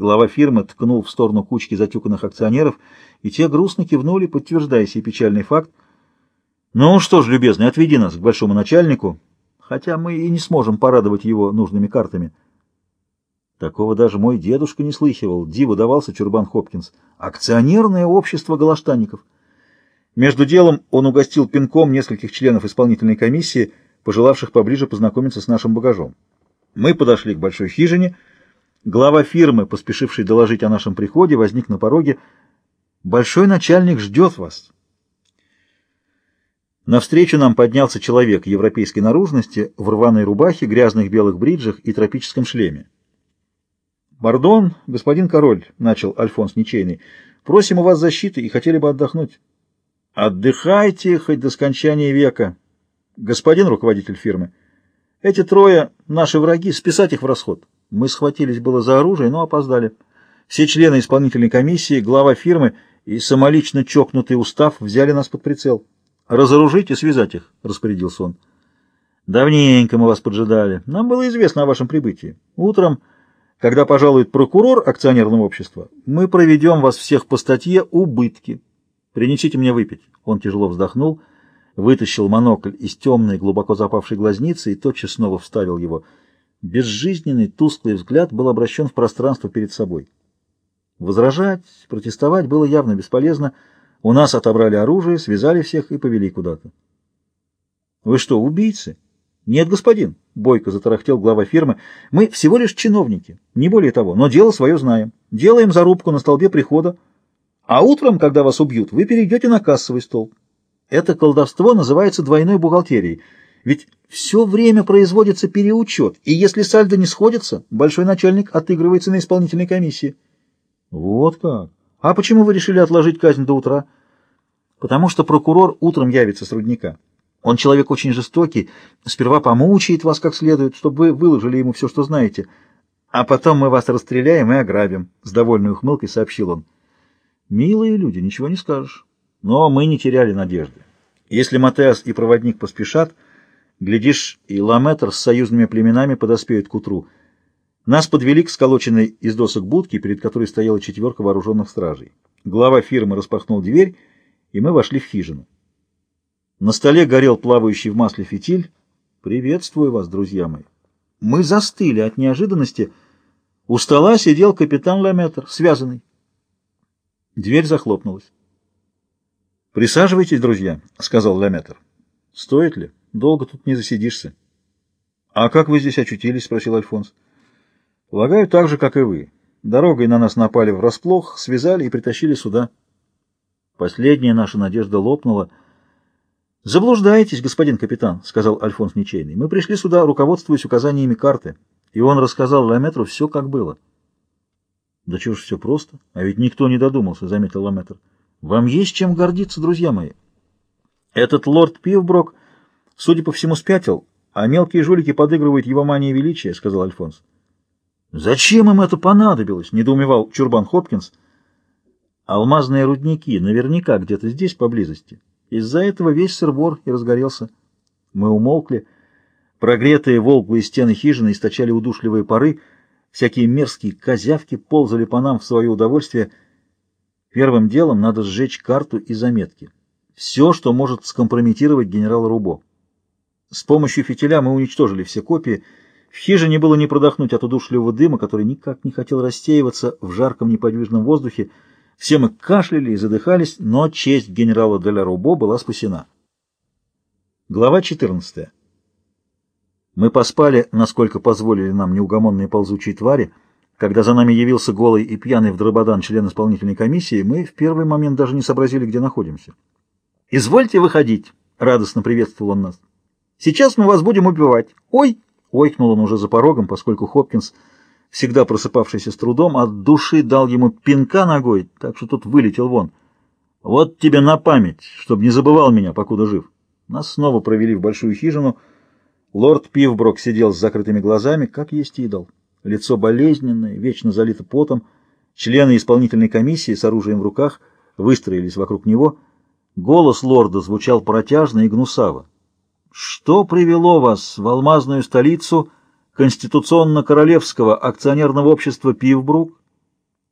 Глава фирмы ткнул в сторону кучки затюканных акционеров, и те грустно кивнули, подтверждая сей печальный факт. «Ну что ж, любезный, отведи нас к большому начальнику, хотя мы и не сможем порадовать его нужными картами». Такого даже мой дедушка не слыхивал. Диву давался Чурбан Хопкинс. Акционерное общество галаштанников. Между делом он угостил пинком нескольких членов исполнительной комиссии, пожелавших поближе познакомиться с нашим багажом. Мы подошли к большой хижине. Глава фирмы, поспешивший доложить о нашем приходе, возник на пороге. «Большой начальник ждет вас». Навстречу нам поднялся человек европейской наружности в рваной рубахе, грязных белых бриджах и тропическом шлеме. «Пардон, господин король», — начал Альфонс Ничейный, — «просим у вас защиты и хотели бы отдохнуть». «Отдыхайте хоть до скончания века, господин руководитель фирмы. Эти трое — наши враги, списать их в расход». Мы схватились было за оружие, но опоздали. Все члены исполнительной комиссии, глава фирмы и самолично чокнутый устав взяли нас под прицел. «Разоружить и связать их», — распорядился он. «Давненько мы вас поджидали. Нам было известно о вашем прибытии. Утром...» Когда пожалует прокурор акционерного общества, мы проведем вас всех по статье «Убытки». Принесите мне выпить. Он тяжело вздохнул, вытащил монокль из темной, глубоко запавшей глазницы и тотчас снова вставил его. Безжизненный, тусклый взгляд был обращен в пространство перед собой. Возражать, протестовать было явно бесполезно. У нас отобрали оружие, связали всех и повели куда-то. «Вы что, убийцы?» «Нет, господин», — бойко затарахтел глава фирмы, — «мы всего лишь чиновники, не более того, но дело свое знаем. Делаем зарубку на столбе прихода, а утром, когда вас убьют, вы перейдете на кассовый стол. Это колдовство называется двойной бухгалтерией, ведь все время производится переучет, и если сальдо не сходится, большой начальник отыгрывается на исполнительной комиссии». «Вот как? А почему вы решили отложить казнь до утра?» «Потому что прокурор утром явится с рудника». Он человек очень жестокий, сперва помучает вас как следует, чтобы вы выложили ему все, что знаете, а потом мы вас расстреляем и ограбим», — с довольной ухмылкой сообщил он. «Милые люди, ничего не скажешь. Но мы не теряли надежды. Если Матеас и проводник поспешат, глядишь, и Ламетр с союзными племенами подоспеют к утру. Нас подвели к сколоченной из досок будке, перед которой стояла четверка вооруженных стражей. Глава фирмы распахнул дверь, и мы вошли в хижину. На столе горел плавающий в масле фитиль. «Приветствую вас, друзья мои!» Мы застыли от неожиданности. У стола сидел капитан Ламетр, связанный. Дверь захлопнулась. «Присаживайтесь, друзья», — сказал Ламетр. «Стоит ли? Долго тут не засидишься». «А как вы здесь очутились?» — спросил Альфонс. «Полагаю, так же, как и вы. Дорогой на нас напали врасплох, связали и притащили сюда». Последняя наша надежда лопнула — «Заблуждаетесь, господин капитан», — сказал Альфонс Ничейный. «Мы пришли сюда, руководствуясь указаниями карты». И он рассказал Ламетру все, как было. «Да чего ж все просто? А ведь никто не додумался», — заметил Ламетр. «Вам есть чем гордиться, друзья мои». «Этот лорд Пивброк, судя по всему, спятил, а мелкие жулики подыгрывают его мании величия», — сказал Альфонс. «Зачем им это понадобилось?» — недоумевал Чурбан Хопкинс. «Алмазные рудники наверняка где-то здесь, поблизости». Из-за этого весь сырбор и разгорелся. Мы умолкли. Прогретые волглые стены хижины источали удушливые пары, всякие мерзкие козявки ползали по нам в свое удовольствие. Первым делом надо сжечь карту и заметки. Все, что может скомпрометировать генерала Рубо. С помощью фитиля мы уничтожили все копии. В хижине было не продохнуть от удушливого дыма, который никак не хотел рассеиваться в жарком неподвижном воздухе, все мы кашляли и задыхались, но честь генерала Деля Рубо была спасена. Глава 14. Мы поспали, насколько позволили нам неугомонные ползучие твари. Когда за нами явился голый и пьяный в дрободан член исполнительной комиссии, мы в первый момент даже не сообразили, где находимся. «Извольте выходить!» — радостно приветствовал он нас. «Сейчас мы вас будем убивать!» «Ой!» — ойкнул он уже за порогом, поскольку Хопкинс всегда просыпавшийся с трудом, от души дал ему пинка ногой, так что тот вылетел вон. «Вот тебе на память, чтобы не забывал меня, покуда жив». Нас снова провели в большую хижину. Лорд Пивброк сидел с закрытыми глазами, как есть идол. Лицо болезненное, вечно залито потом. Члены исполнительной комиссии с оружием в руках выстроились вокруг него. Голос лорда звучал протяжно и гнусаво. «Что привело вас в алмазную столицу?» Конституционно-королевского акционерного общества «Пивбрук»